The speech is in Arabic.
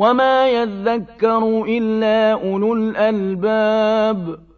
وَمَا يَذَّكَّرُ إِلَّا أُولُو الْأَلْبَابِ